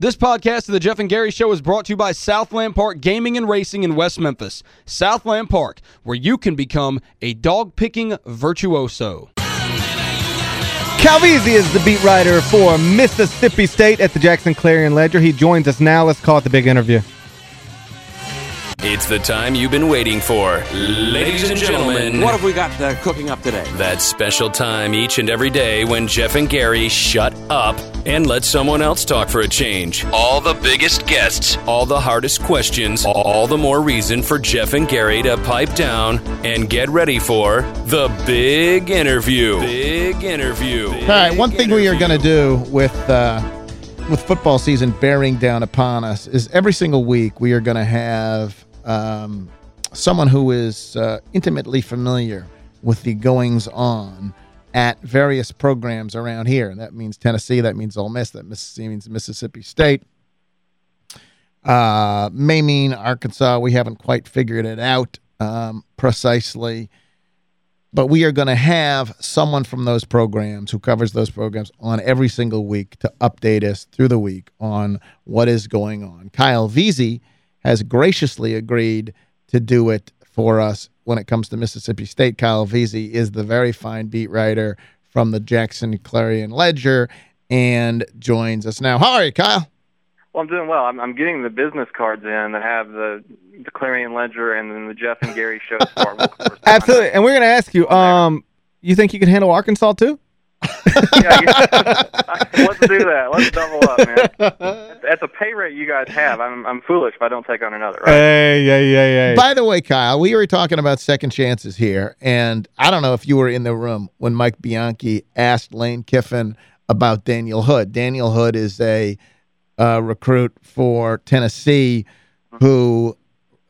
This podcast of the Geoff and Gary Show is brought to you by Southland Park Gaming and Racing in West Memphis. Southland Park, where you can become a dog-picking virtuoso. Kyle Veazey is the beat writer for Mississippi State at the Jackson Clarion Ledger. He joins us now. Let's call it the big interview. It's the time you've been waiting for. Ladies and gentlemen, What have we got uh, cooking up today? that special time each and every day when Geoff and Gary shut up and let someone else talk for a change. All the biggest guests, all the hardest questions, all the more reason for Geoff and Gary to pipe down and get ready for the big interview. Big interview. All right, one thing we are going to do with uh, with football season bearing down upon us is every single week we are going to have um, someone who is uh, intimately familiar with the goings on at various programs around here. That means Tennessee. That means Ole Miss. That means Mississippi State. Uh, may mean Arkansas. We haven't quite figured it out um, precisely but we are going to have someone from those programs who covers those programs on every single week to update us through the week on what is going on. Kyle Veazey has graciously agreed to do it for us when it comes to Mississippi State. Kyle Veazey is the very fine beat writer from the Jackson Clarion Ledger and joins us now. How are you, Kyle? Well, I'm doing well. I'm, I'm getting the business cards in that have the, the Clarion Ledger and then the Geoff and Gary show. Absolutely. And we're going to ask you, um, you think you can handle Arkansas too? yeah, yeah. let's do that. Let's double up, man. At the pay rate you guys have, I'm I'm foolish if I don't take on another, right? Hey, yeah, yeah, yeah. By the way, Kyle, we were talking about second chances here, and I don't know if you were in the room when Mike Bianchi asked Lane Kiffin about Daniel Hood. Daniel Hood is a uh, recruit for Tennessee who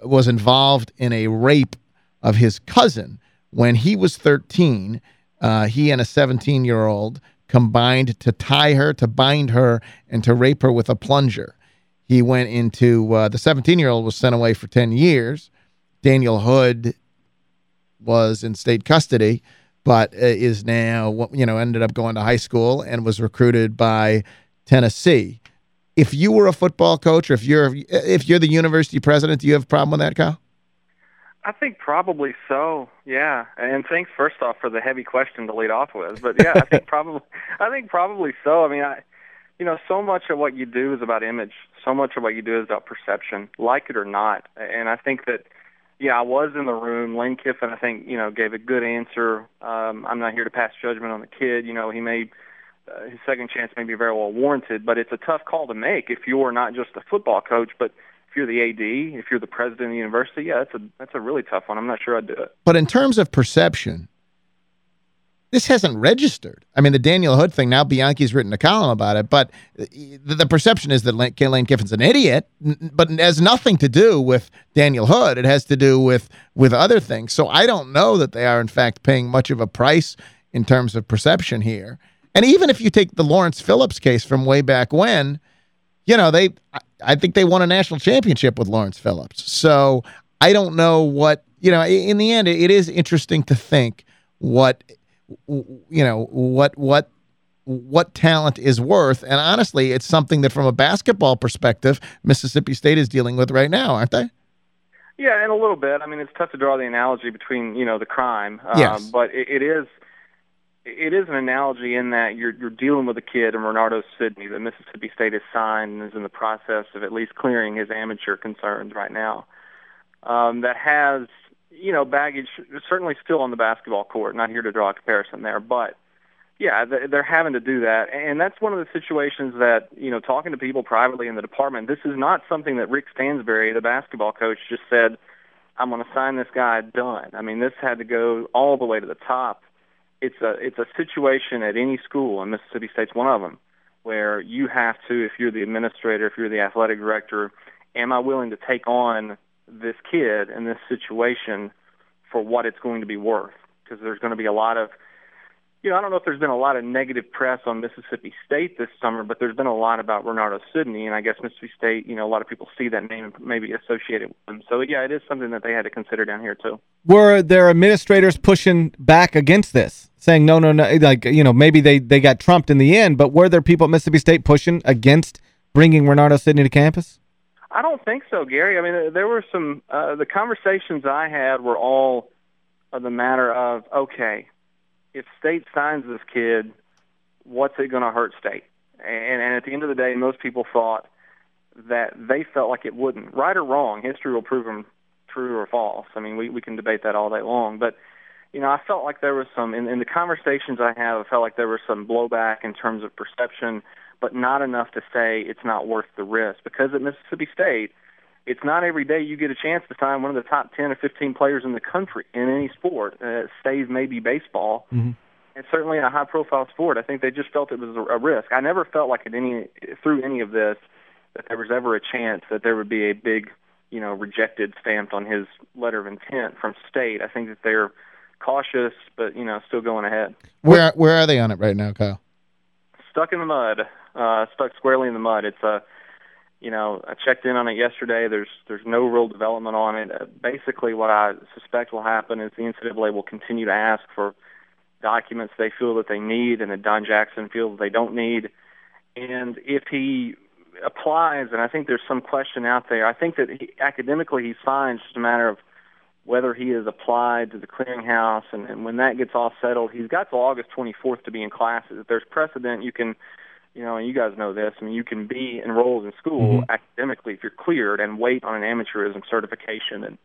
was involved in a rape of his cousin when he was 13. Uh, he and a 17-year-old combined to tie her, to bind her, and to rape her with a plunger. He went into, uh, the 17-year-old was sent away for 10 years. Daniel Hood was in state custody, but uh, is now, you know, ended up going to high school and was recruited by Tennessee. If you were a football coach or if you're if you're the university president, do you have a problem with that, Kyle? I think probably so. Yeah. And thanks first off for the heavy question to lead off with. But yeah, I think probably I think probably so. I mean, I you know, so much of what you do is about image. So much of what you do is about perception, like it or not. And I think that yeah, I was in the room. Lane Kiffin, I think, you know, gave a good answer. Um, I'm not here to pass judgment on the kid. You know, he made uh, his second chance may be very well warranted, but it's a tough call to make if you're not just a football coach, but if you're the AD, if you're the president of the university, yeah, that's a that's a really tough one. I'm not sure I'd do it. But in terms of perception, this hasn't registered. I mean, the Daniel Hood thing, now Bianchi's written a column about it, but the, the perception is that Lane, Lane Kiffin's an idiot, but it has nothing to do with Daniel Hood. It has to do with, with other things. So I don't know that they are, in fact, paying much of a price in terms of perception here. And even if you take the Lawrence Phillips case from way back when, you know, they I think they won a national championship with Lawrence Phillips. So I don't know what, you know, in the end, it is interesting to think what, you know, what, what, what talent is worth. And honestly, it's something that from a basketball perspective, Mississippi State is dealing with right now, aren't they? Yeah, and a little bit. I mean, it's tough to draw the analogy between, you know, the crime. Yes. Uh, but it, it is – it is an analogy in that you're you're dealing with a kid in Renardo Sidney that Mississippi State has signed and is in the process of at least clearing his amateur concerns right now. Um, that has you know baggage certainly still on the basketball court. Not here to draw a comparison there, but yeah, they're having to do that, and that's one of the situations that you know talking to people privately in the department. This is not something that Rick Stansbury, the basketball coach, just said. I'm going to sign this guy. Done. I mean, this had to go all the way to the top it's a it's a situation at any school, and Mississippi State's one of them, where you have to, if you're the administrator, if you're the athletic director, am I willing to take on this kid in this situation for what it's going to be worth? Because there's going to be a lot of you know, I don't know if there's been a lot of negative press on Mississippi State this summer, but there's been a lot about Renardo Sidney, and I guess Mississippi State, you know, a lot of people see that name and maybe associated with them. So, yeah, it is something that they had to consider down here, too. Were their administrators pushing back against this, saying, no, no, no, like, you know, maybe they, they got trumped in the end, but were there people at Mississippi State pushing against bringing Renardo Sidney to campus? I don't think so, Gary. I mean, there were some uh, the conversations I had were all of the matter of okay, if State signs this kid, what's it going to hurt State? And, and at the end of the day, most people thought that they felt like it wouldn't. Right or wrong, history will prove them true or false. I mean, we we can debate that all day long, but you know, I felt like there was some in, in the conversations I have. I felt like there was some blowback in terms of perception but not enough to say it's not worth the risk. Because at Mississippi State, it's not every day you get a chance to sign one of the top 10 or 15 players in the country in any sport, uh, save maybe baseball. Mm-hmm. And certainly in a high-profile sport, I think they just felt it was a, a risk. I never felt like at any through any of this that there was ever a chance that there would be a big, you know, rejected stamped on his letter of intent from state. I think that they're cautious, but you know, still going ahead. Where where are they on it right now, Kyle? Stuck in the mud uh, stuck squarely in the mud. It's a, you know, I checked in on it yesterday. There's there's no real development on it. Uh, basically, what I suspect will happen is the NCAA will continue to ask for documents they feel that they need and that Don Jackson feels they don't need. And if he applies, and I think there's some question out there, I think that he, academically he's fine. It's just a matter of whether he has applied to the clearinghouse, and, and when that gets all settled, he's got till August 24th to be in classes. If there's precedent, you can you know, and you guys know this. I mean, you can be enrolled in school mm-hmm. academically if you're cleared and wait on an amateurism certification, and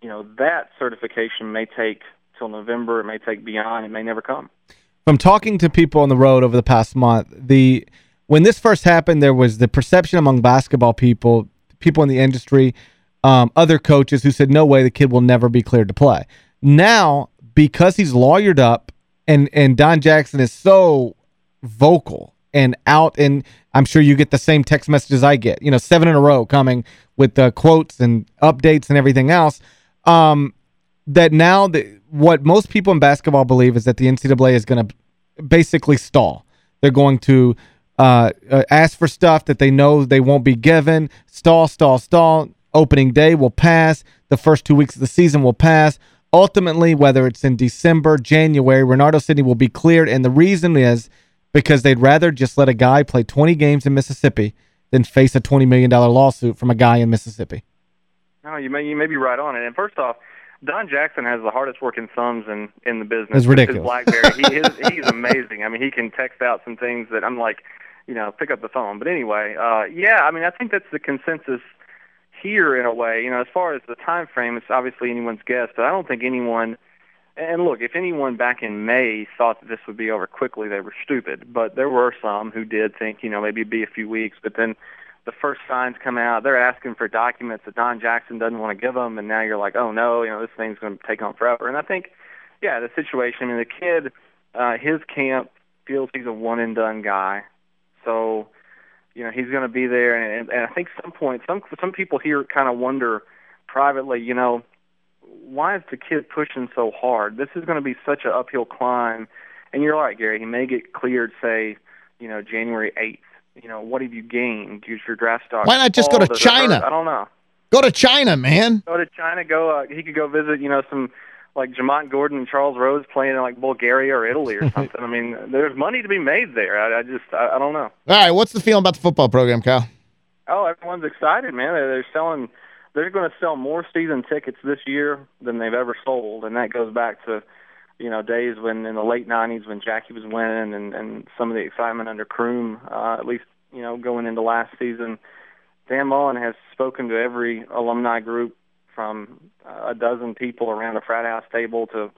you know that certification may take till November. It may take beyond. It may never come. From talking to people on the road over the past month, the when this first happened, there was the perception among basketball people, people in the industry, um, other coaches who said, no way, the kid will never be cleared to play. Now, because he's lawyered up and, and Don Jackson is so vocal and out and I'm sure you get the same text messages I get, you know, seven in a row coming with the quotes and updates and everything else. Um, that now the, what most people in basketball believe is that the NCAA is going to basically stall. They're going to uh, uh, ask for stuff that they know they won't be given, stall, stall, stall. Opening day will pass. The first two weeks of the season will pass. Ultimately, whether it's in December, January, Renardo Sidney will be cleared. And the reason is – because they'd rather just let a guy play 20 games in Mississippi than face a $20 million lawsuit from a guy in Mississippi. No, you may you may be right on it. And first off, Don Jackson has the hardest working thumbs in in the business. It's ridiculous. BlackBerry, he is he's amazing. I mean, he can text out some things that I'm like, you know, pick up the phone. But anyway, uh, yeah, I mean, I think that's the consensus here in a way. You know, as far as the time frame, it's obviously anyone's guess, but I don't think anyone and look, if anyone back in May thought that this would be over quickly, they were stupid. But there were some who did think, you know, maybe it'd be a few weeks. But then the first signs come out, they're asking for documents that Don Jackson doesn't want to give them, and now you're like, oh no, you know, this thing's going to take on forever. And I think, yeah, the situation. I mean, the kid, uh, his camp feels he's a one and done guy, so you know he's going to be there. And, and I think some point, some some people here kind of wonder privately, you know why is the kid pushing so hard? This is going to be such an uphill climb. And you're right, Gary. He may get cleared, say, you know, January 8th. You know, what have you gained? Use your draft stock. Why not just go to China? I don't know. Go to China, man. Go to China. Go. Uh, he could go visit, you know, some like Jamont Gordon and Charles Rhodes playing in like Bulgaria or Italy or something. I mean, there's money to be made there. I, I just, I, I don't know. All right, what's the feeling about the football program, Kyle? Oh, everyone's excited, man. They're selling they're going to sell more season tickets this year than they've ever sold, and that goes back to you know days when in the late '90s when Jackie was winning and and some of the excitement under Croom, uh, at least you know going into last season. Dan Mullen has spoken to every alumni group from uh, a dozen people around a frat house table to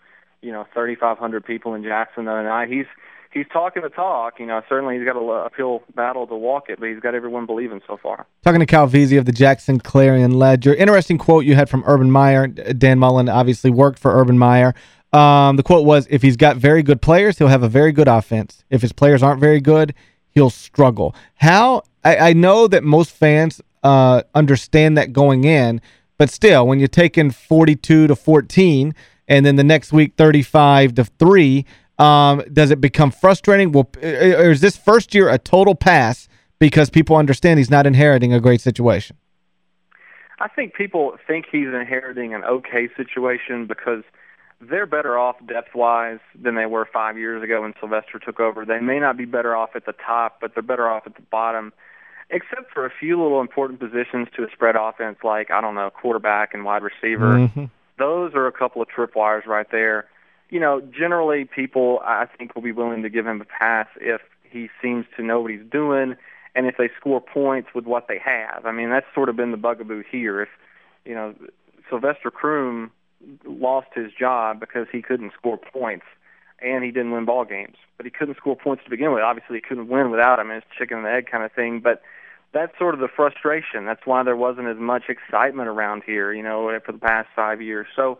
you know 3,500 people in Jackson the other night. He's he's talking the talk. You know, certainly he's got a uphill battle to walk it, but he's got everyone believing so far. Talking to Cal of the Jackson Clarion Ledger. Interesting quote you had from Urban Meyer. Dan Mullen obviously worked for Urban Meyer. Um, the quote was, if he's got very good players, he'll have a very good offense. If his players aren't very good, he'll struggle. How I, I know that most fans uh, understand that going in, but still, when you're taking 42 to 14 and then the next week 35 to 3, um, does it become frustrating? Well, or is this first year a total pass because people understand he's not inheriting a great situation? I think people think he's inheriting an okay situation because they're better off depth-wise than they were five years ago when Sylvester took over. They may not be better off at the top, but they're better off at the bottom. Except for a few little important positions to a spread offense, like I don't know, quarterback and wide receiver. Mhm. Those are a couple of tripwires right there. You know, generally people I think will be willing to give him a pass if he seems to know what he's doing and if they score points with what they have. I mean, that's sort of been the bugaboo here. If you know, Sylvester Croom lost his job because he couldn't score points and he didn't win ball games. But he couldn't score points to begin with. Obviously, he couldn't win without him. It's chicken and egg kind of thing. But that's sort of the frustration. That's why there wasn't as much excitement around here, you know, for the past five years. So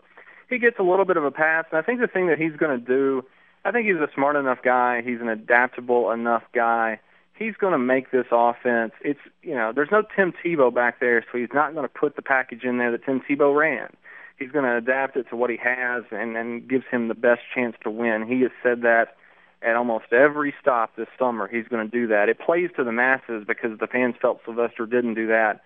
he gets a little bit of a pass. And I think the thing that he's going to do, I think he's a smart enough guy. He's an adaptable enough guy. He's going to make this offense. It's you know, there's no Tim Tebow back there, so he's not going to put the package in there that Tim Tebow ran he's going to adapt it to what he has and then gives him the best chance to win. He has said that at almost every stop this summer. He's going to do that. It plays to the masses because the fans felt Sylvester didn't do that.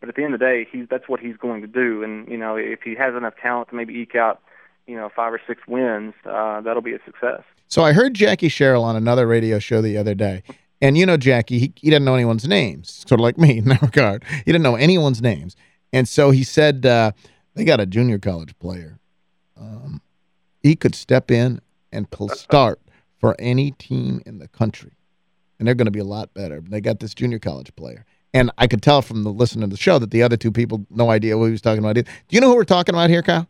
But at the end of the day, he's that's what he's going to do. And you know, if he has enough talent to maybe eke out, you know, five or six wins, uh, that'll be a success. So I heard Jackie Sherrill on another radio show the other day. And you know Jackie, he, he didn't know anyone's names, sort of like me in that regard. He didn't know anyone's names. And so he said, uh, they got a junior college player. Um, he could step in and start for any team in the country. And they're going to be a lot better. They got this junior college player. And I could tell from the listening to the show that the other two people, no idea what he was talking about. Do you know who we're talking about here, Kyle?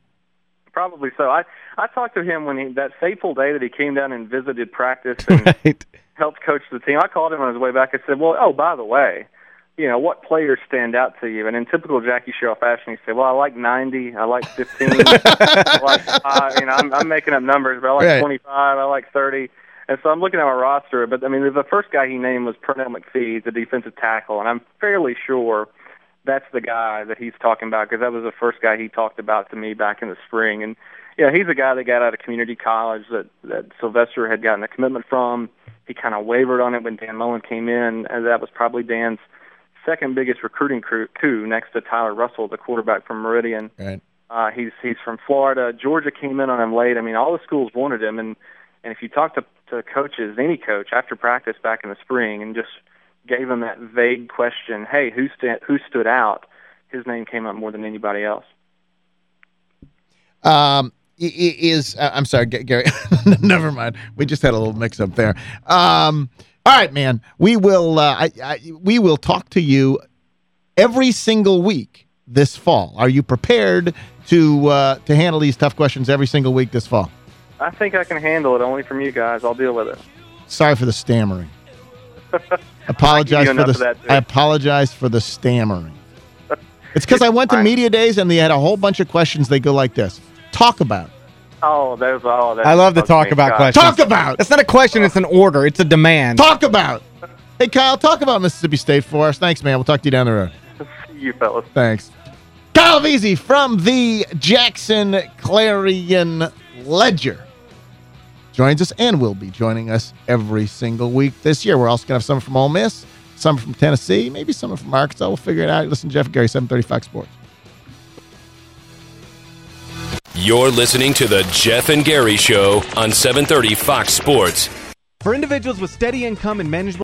Probably so. I I talked to him when he that fateful day that he came down and visited practice and right. helped coach the team. I called him on his way back. I said, "Well, oh, by the way, you know, what players stand out to you? And in typical Jackie Sherrill fashion, he said, well, I like 90, I like 15, I like, uh, you know, I'm, I'm making up numbers, but I like Right. 25, I like 30. And so I'm looking at my roster, but I mean, the first guy he named was Pernell McPhee, the defensive tackle, and I'm fairly sure that's the guy that he's talking about because that was the first guy he talked about to me back in the spring. And yeah, he's a guy that got out of community college that that Sylvester had gotten a commitment from. He kind of wavered on it when Dan Mullen came in, and that was probably Dan's second biggest recruiting coup, coup next to Tyler Russell, the quarterback from Meridian. Right. Uh, he's he's from Florida. Georgia came in on him late. I mean, all the schools wanted him, and and if you talk to to coaches, any coach after practice back in the spring, and just gave him that vague question, "Hey, who who stood out?" His name came up more than anybody else. Um, is uh, I'm sorry, Gary. Never mind. We just had a little mix up there. Um, all right, man. We will. Uh, I, I, we will talk to you every single week this fall. Are you prepared to uh, to handle these tough questions every single week this fall? I think I can handle it. Only from you guys. I'll deal with it. Sorry for the stammering. apologize for the. I apologize for the stammering. It's because I went to media days and they had a whole bunch of questions. They go like this: Talk about. Oh, there's oh. That I love to talk about God. questions. Talk about. That's not a question, it's an order. It's a demand. Talk about. Hey, Kyle, talk about Mississippi State for us. Thanks, man. We'll talk to you down the road. See you fellas. Thanks. Kyle Veazey from the Jackson Clarion Ledger joins us and will be joining us every single week this year. We're also going to have some from Ole Miss, some from Tennessee, maybe some from Arkansas. We'll figure it out. Listen to Geoff and Gary, 730 Fox Sports. You're listening to the Geoff and Gary Show on 730 Fox Sports. For individuals with steady income and manageable